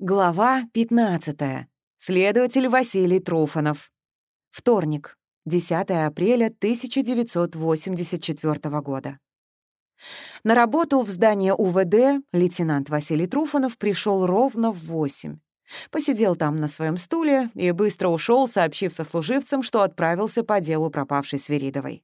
Глава 15. Следователь Василий Труфанов. Вторник, 10 апреля 1984 года. На работу в здание УВД лейтенант Василий Труфанов пришел ровно в 8. Посидел там на своем стуле и быстро ушел, сообщив сослуживцам, что отправился по делу пропавшей Сверидовой.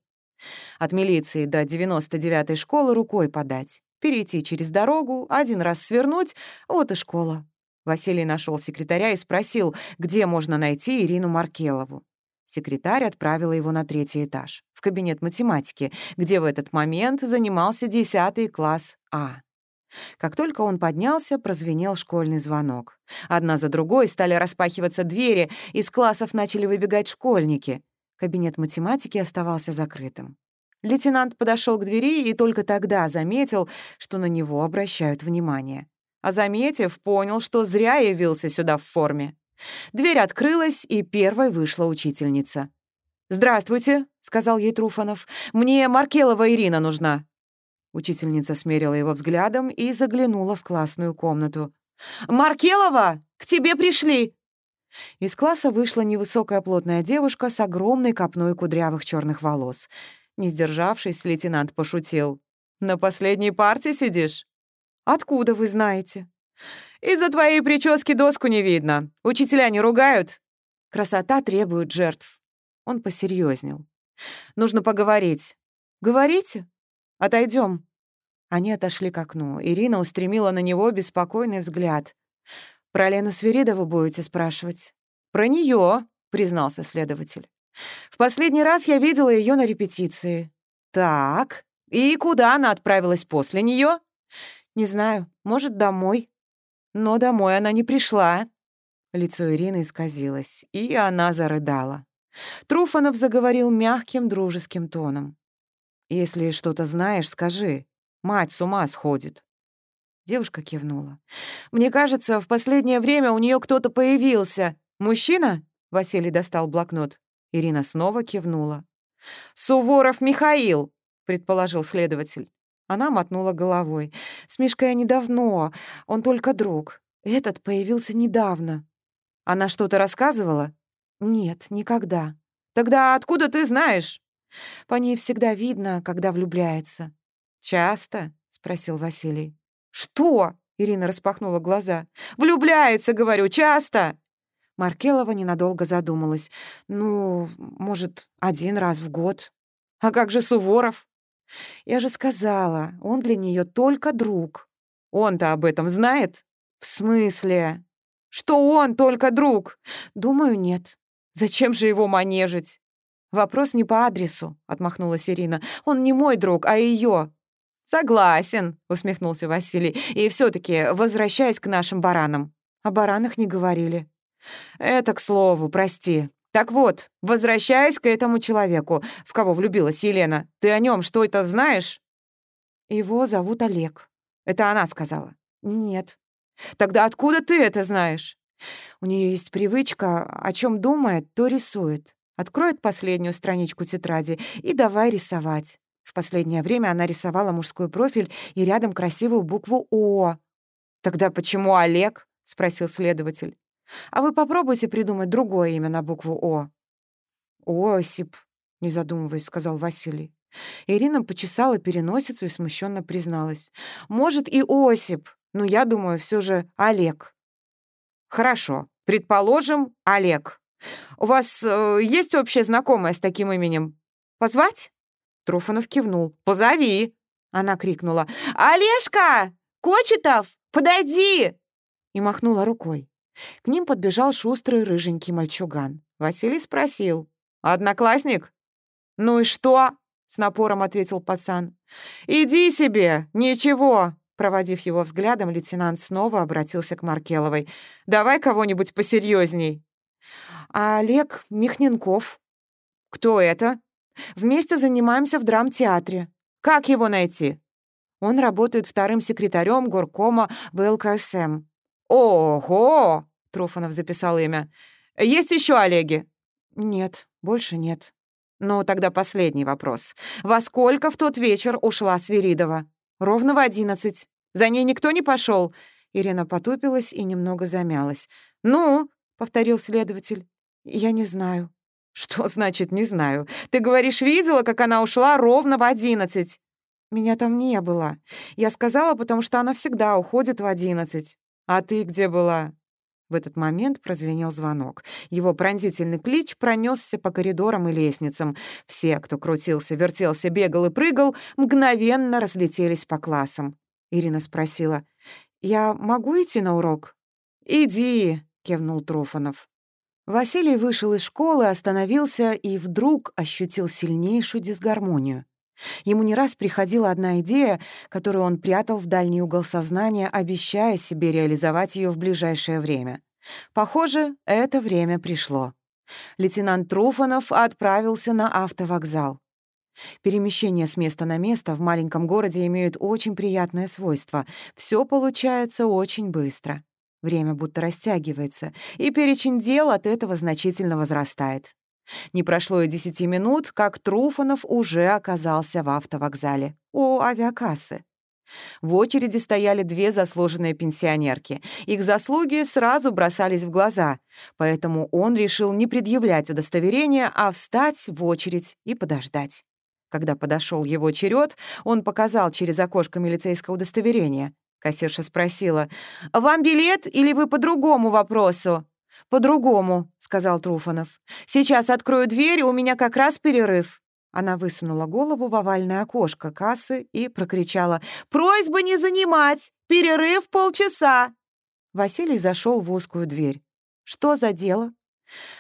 От милиции до 99-й школы рукой подать. Перейти через дорогу, один раз свернуть — вот и школа. Василий нашел секретаря и спросил, где можно найти Ирину Маркелову. Секретарь отправила его на третий этаж, в кабинет математики, где в этот момент занимался 10 класс А. Как только он поднялся, прозвенел школьный звонок. Одна за другой стали распахиваться двери, из классов начали выбегать школьники. Кабинет математики оставался закрытым. Лейтенант подошел к двери и только тогда заметил, что на него обращают внимание. А заметив, понял, что зря явился сюда в форме. Дверь открылась, и первой вышла учительница. «Здравствуйте», — сказал ей Труфанов. «Мне Маркелова Ирина нужна». Учительница смерила его взглядом и заглянула в классную комнату. «Маркелова, к тебе пришли!» Из класса вышла невысокая плотная девушка с огромной копной кудрявых черных волос. Не сдержавшись, лейтенант пошутил. «На последней парте сидишь?» «Откуда вы знаете?» «Из-за твоей прически доску не видно. Учителя не ругают?» «Красота требует жертв». Он посерьезнел. «Нужно поговорить». «Говорите? Отойдем. Они отошли к окну. Ирина устремила на него беспокойный взгляд. «Про Лену Свиридову будете спрашивать?» «Про нее, признался следователь. «В последний раз я видела ее на репетиции». «Так, и куда она отправилась после нее? «Не знаю, может, домой». Но домой она не пришла. Лицо Ирины исказилось, и она зарыдала. Труфанов заговорил мягким, дружеским тоном. «Если что-то знаешь, скажи. Мать с ума сходит». Девушка кивнула. «Мне кажется, в последнее время у нее кто-то появился. Мужчина?» Василий достал блокнот. Ирина снова кивнула. «Суворов Михаил», — предположил следователь. Она мотнула головой. «С Мишкой я недавно, он только друг. Этот появился недавно». «Она что-то рассказывала?» «Нет, никогда». «Тогда откуда ты знаешь?» «По ней всегда видно, когда влюбляется». «Часто?» — спросил Василий. «Что?» — Ирина распахнула глаза. «Влюбляется, говорю, часто!» Маркелова ненадолго задумалась. «Ну, может, один раз в год». «А как же Суворов?» «Я же сказала, он для нее только друг». «Он-то об этом знает?» «В смысле?» «Что он только друг?» «Думаю, нет». «Зачем же его манежить?» «Вопрос не по адресу», — отмахнулась Ирина. «Он не мой друг, а ее. «Согласен», — усмехнулся Василий. «И все таки возвращаясь к нашим баранам». «О баранах не говорили». «Это к слову, прости. Так вот, возвращаясь к этому человеку, в кого влюбилась Елена, ты о нем что это знаешь?» «Его зовут Олег». «Это она сказала?» «Нет». «Тогда откуда ты это знаешь?» У нее есть привычка, о чем думает, то рисует. Откроет последнюю страничку тетради и давай рисовать. В последнее время она рисовала мужской профиль и рядом красивую букву «О». «Тогда почему Олег?» — спросил следователь. «А вы попробуйте придумать другое имя на букву «О». «Осип», — не задумываясь, сказал Василий. Ирина почесала переносицу и смущенно призналась. «Может, и Осип, но я думаю, все же Олег». «Хорошо. Предположим, Олег. У вас э, есть общая знакомая с таким именем? Позвать?» Труфанов кивнул. «Позови!» Она крикнула. «Олежка! Кочетов! Подойди!» И махнула рукой. К ним подбежал шустрый рыженький мальчуган. Василий спросил. «Одноклассник?» «Ну и что?» — с напором ответил пацан. «Иди себе! Ничего!» Проводив его взглядом, лейтенант снова обратился к Маркеловой. «Давай кого-нибудь посерьезней. «А Олег Михненков». «Кто это?» Вместе занимаемся в драмтеатре. Как его найти?» Он работает вторым секретарем горкома в ЛКСМ. «Ого!» — Труфанов записал имя. «Есть еще Олеги?» «Нет, больше нет». «Ну, тогда последний вопрос. Во сколько в тот вечер ушла Свиридова?» «Ровно в одиннадцать. За ней никто не пошел. Ирина потупилась и немного замялась. «Ну?» — повторил следователь. «Я не знаю». «Что значит «не знаю»? Ты говоришь, видела, как она ушла ровно в одиннадцать?» «Меня там не было. Я сказала, потому что она всегда уходит в одиннадцать». «А ты где была?» В этот момент прозвенел звонок. Его пронзительный клич пронесся по коридорам и лестницам. Все, кто крутился, вертелся, бегал и прыгал, мгновенно разлетелись по классам. Ирина спросила, «Я могу идти на урок?» «Иди», — кивнул Трофанов. Василий вышел из школы, остановился и вдруг ощутил сильнейшую дисгармонию. Ему не раз приходила одна идея, которую он прятал в дальний угол сознания, обещая себе реализовать ее в ближайшее время. Похоже, это время пришло. Лейтенант Труфанов отправился на автовокзал. Перемещения с места на место в маленьком городе имеют очень приятное свойство. Все получается очень быстро. Время будто растягивается, и перечень дел от этого значительно возрастает. Не прошло и десяти минут, как Труфанов уже оказался в автовокзале у авиакассы. В очереди стояли две заслуженные пенсионерки. Их заслуги сразу бросались в глаза, поэтому он решил не предъявлять удостоверение, а встать в очередь и подождать. Когда подошел его черед, он показал через окошко милицейское удостоверение. Кассирша спросила, «Вам билет или вы по другому вопросу?» «По-другому», — сказал Труфанов. «Сейчас открою дверь, у меня как раз перерыв». Она высунула голову в овальное окошко кассы и прокричала «Просьба не занимать! Перерыв полчаса!» Василий зашел в узкую дверь. «Что за дело?»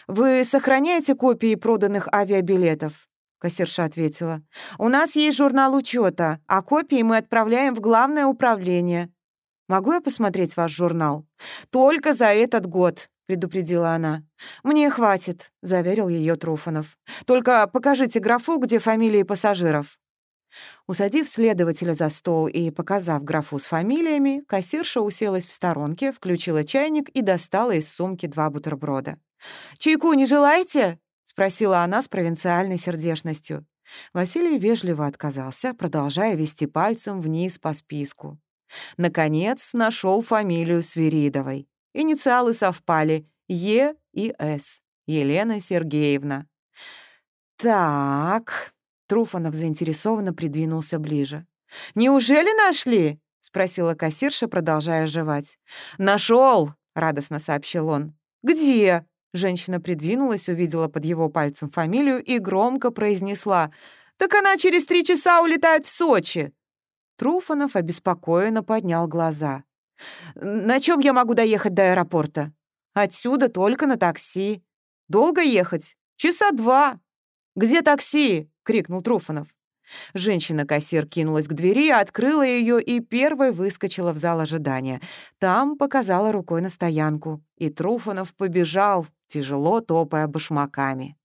«Вы сохраняете копии проданных авиабилетов?» Кассирша ответила. «У нас есть журнал учета, а копии мы отправляем в главное управление». «Могу я посмотреть ваш журнал?» «Только за этот год предупредила она. «Мне хватит», — заверил ее Труфанов. «Только покажите графу, где фамилии пассажиров». Усадив следователя за стол и показав графу с фамилиями, кассирша уселась в сторонке, включила чайник и достала из сумки два бутерброда. «Чайку не желаете?» — спросила она с провинциальной сердечностью. Василий вежливо отказался, продолжая вести пальцем вниз по списку. Наконец нашел фамилию Свиридовой. Инициалы совпали — Е и С. Елена Сергеевна. «Так...» — Труфанов заинтересованно придвинулся ближе. «Неужели нашли?» — спросила кассирша, продолжая жевать. Нашел! радостно сообщил он. «Где?» Женщина придвинулась, увидела под его пальцем фамилию и громко произнесла. «Так она через три часа улетает в Сочи!» Труфанов обеспокоенно поднял глаза. «На чем я могу доехать до аэропорта?» «Отсюда только на такси». «Долго ехать?» «Часа два». «Где такси?» — крикнул Труфанов. Женщина-кассир кинулась к двери, открыла ее и первой выскочила в зал ожидания. Там показала рукой на стоянку, и Труфанов побежал, тяжело топая башмаками.